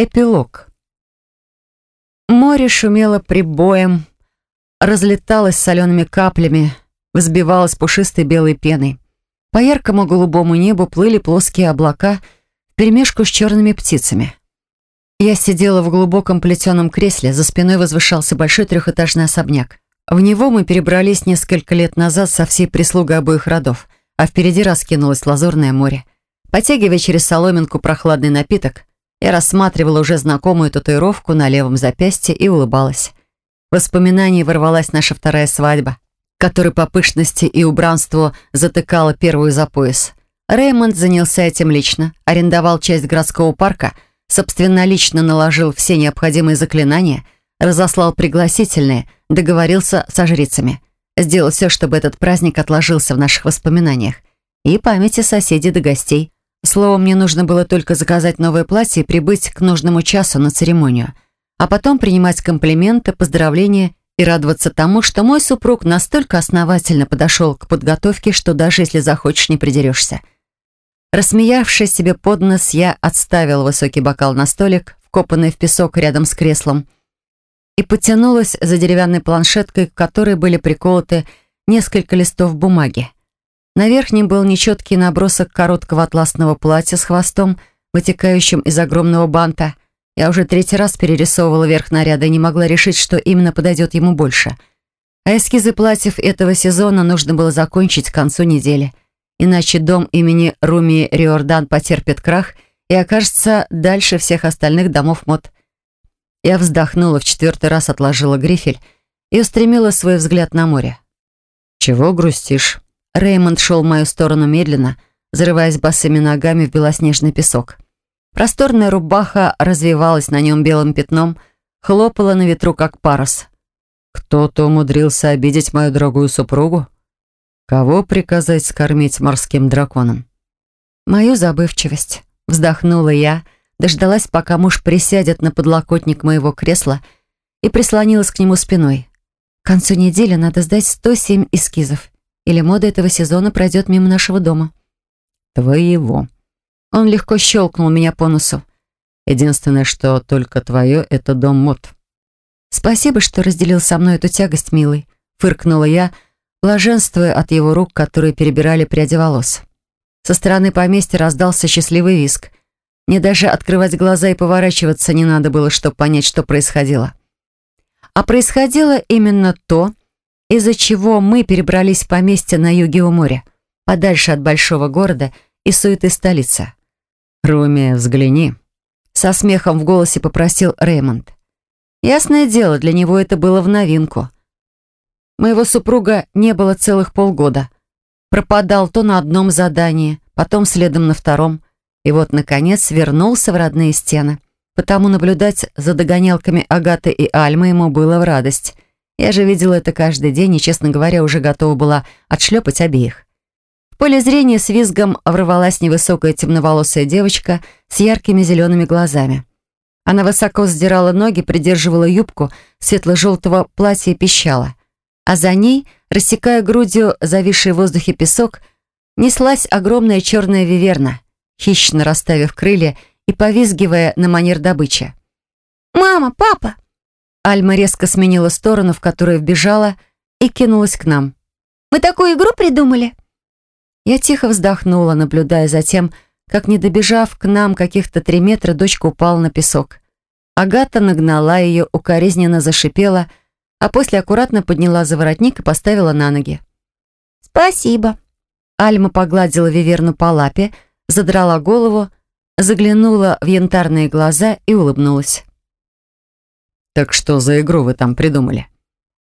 Эпилог. Море шумело прибоем, разлеталось солеными каплями, взбивалось пушистой белой пеной. По яркому голубому небу плыли плоские облака вперемешку с черными птицами. Я сидела в глубоком плетеном кресле, за спиной возвышался большой трехэтажный особняк. В него мы перебрались несколько лет назад со всей прислугой обоих родов, а впереди раскинулось лазурное море. Потягивая через соломинку прохладный напиток, я рассматривала уже знакомую татуировку на левом запястье и улыбалась. В воспоминании ворвалась наша вторая свадьба, которая по пышности и убранству затыкала первую за пояс. Реймонд занялся этим лично, арендовал часть городского парка, собственнолично наложил все необходимые заклинания, разослал пригласительные, договорился со жрицами. Сделал все, чтобы этот праздник отложился в наших воспоминаниях и памяти соседей до гостей. Словом, мне нужно было только заказать новое платье и прибыть к нужному часу на церемонию, а потом принимать комплименты, поздравления и радоваться тому, что мой супруг настолько основательно подошел к подготовке, что даже если захочешь, не придерешься. Рассмеявшись себе под нос, я отставил высокий бокал на столик, вкопанный в песок рядом с креслом, и потянулась за деревянной планшеткой, к которой были приколоты несколько листов бумаги. На верхнем был нечеткий набросок короткого атласного платья с хвостом, вытекающим из огромного банта. Я уже третий раз перерисовывала верх наряда и не могла решить, что именно подойдет ему больше. А эскизы платьев этого сезона нужно было закончить к концу недели. Иначе дом имени Руми Риордан потерпит крах и окажется дальше всех остальных домов мод. Я вздохнула, в четвертый раз отложила грифель и устремила свой взгляд на море. «Чего грустишь?» Реймонд шел в мою сторону медленно, зарываясь босыми ногами в белоснежный песок. Просторная рубаха развивалась на нем белым пятном, хлопала на ветру, как парус. «Кто-то умудрился обидеть мою дорогую супругу? Кого приказать скормить морским драконом?» «Мою забывчивость», — вздохнула я, дождалась, пока муж присядет на подлокотник моего кресла и прислонилась к нему спиной. К концу недели надо сдать 107 эскизов или мода этого сезона пройдет мимо нашего дома. Твоего. Он легко щелкнул меня по носу. Единственное, что только твое, это дом мод. Спасибо, что разделил со мной эту тягость, милый. Фыркнула я, блаженствуя от его рук, которые перебирали пряди волос. Со стороны поместья раздался счастливый виск. Мне даже открывать глаза и поворачиваться не надо было, чтобы понять, что происходило. А происходило именно то, из-за чего мы перебрались в поместье на юге у моря, подальше от большого города и суеты столицы. «Руми, взгляни», — со смехом в голосе попросил Реймонд. Ясное дело, для него это было в новинку. Моего супруга не было целых полгода. Пропадал то на одном задании, потом следом на втором, и вот, наконец, вернулся в родные стены. Потому наблюдать за догонялками Агаты и Альмы ему было в радость — я же видела это каждый день и, честно говоря, уже готова была отшлепать обеих. В поле зрения с визгом ворвалась невысокая темноволосая девочка с яркими зелеными глазами. Она высоко сдирала ноги, придерживала юбку светло-желтого платья и пищала. А за ней, рассекая грудью зависший в воздухе песок, неслась огромная черная виверна, хищно расставив крылья и повизгивая на манер добычи. «Мама! Папа!» Альма резко сменила сторону, в которую вбежала, и кинулась к нам. «Вы такую игру придумали?» Я тихо вздохнула, наблюдая за тем, как, не добежав к нам каких-то три метра, дочка упала на песок. Агата нагнала ее, укоризненно зашипела, а после аккуратно подняла за воротник и поставила на ноги. «Спасибо». Альма погладила Виверну по лапе, задрала голову, заглянула в янтарные глаза и улыбнулась. «Так что за игру вы там придумали?»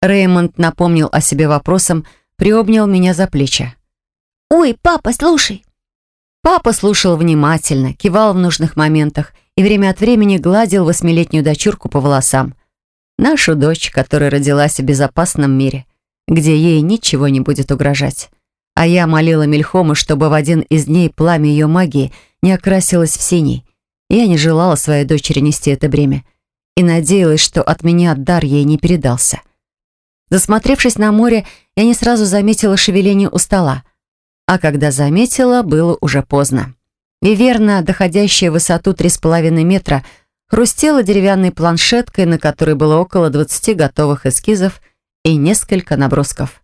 Реймонд напомнил о себе вопросом, приобнял меня за плечи. «Ой, папа, слушай!» Папа слушал внимательно, кивал в нужных моментах и время от времени гладил восьмилетнюю дочурку по волосам. Нашу дочь, которая родилась в безопасном мире, где ей ничего не будет угрожать. А я молила Мельхома, чтобы в один из дней пламя ее магии не окрасилось в синий. Я не желала своей дочери нести это бремя и надеялась, что от меня дар ей не передался. Засмотревшись на море, я не сразу заметила шевеление у стола. А когда заметила, было уже поздно. Виверна, доходящая в высоту 3,5 метра, хрустела деревянной планшеткой, на которой было около 20 готовых эскизов и несколько набросков.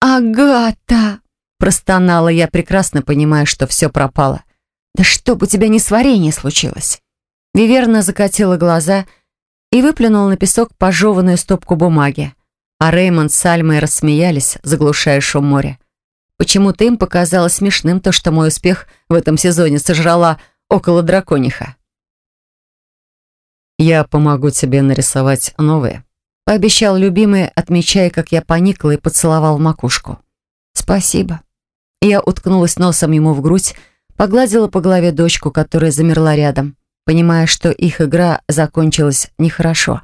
«Агата!» – простонала я, прекрасно понимая, что все пропало. «Да чтоб у тебя не сварение случилось!» Виверна закатила глаза и выплюнула на песок пожеванную стопку бумаги. А Реймонд с Альмой рассмеялись, заглушая шум моря. Почему-то им показалось смешным то, что мой успех в этом сезоне сожрала около дракониха. «Я помогу тебе нарисовать новые», — пообещал любимый, отмечая, как я поникла и поцеловал макушку. «Спасибо». Я уткнулась носом ему в грудь, погладила по голове дочку, которая замерла рядом, понимая, что их игра закончилась нехорошо,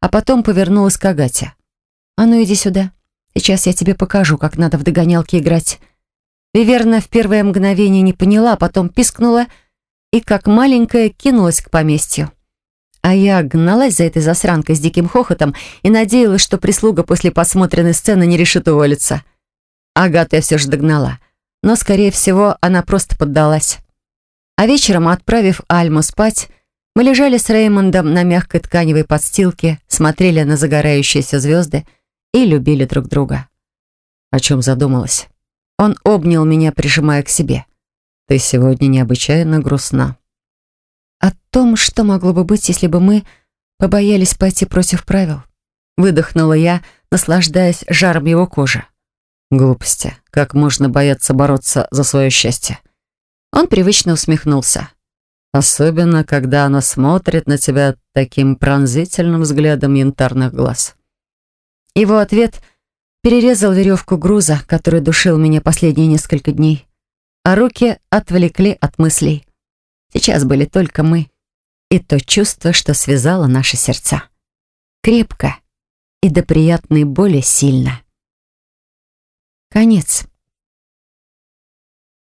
а потом повернулась к Агате. «А ну иди сюда. Сейчас я тебе покажу, как надо в догонялки играть». Виверна в первое мгновение не поняла, потом пискнула и, как маленькая, кинулась к поместью. А я гналась за этой засранкой с диким хохотом и надеялась, что прислуга после посмотренной сцены не решит уволиться. Агату я все же догнала. Но, скорее всего, она просто поддалась. А вечером, отправив Альму спать, мы лежали с Реймондом на мягкой тканевой подстилке, смотрели на загорающиеся звезды и любили друг друга. О чем задумалась? Он обнял меня, прижимая к себе. «Ты сегодня необычайно грустна». О том, что могло бы быть, если бы мы побоялись пойти против правил. Выдохнула я, наслаждаясь жаром его кожи. Глупости. Как можно бояться бороться за свое счастье? Он привычно усмехнулся. Особенно, когда она смотрит на тебя таким пронзительным взглядом янтарных глаз. Его ответ перерезал веревку груза, который душил меня последние несколько дней, а руки отвлекли от мыслей. Сейчас были только мы и то чувство, что связало наши сердца. Крепко и до приятной боли сильно. Конец.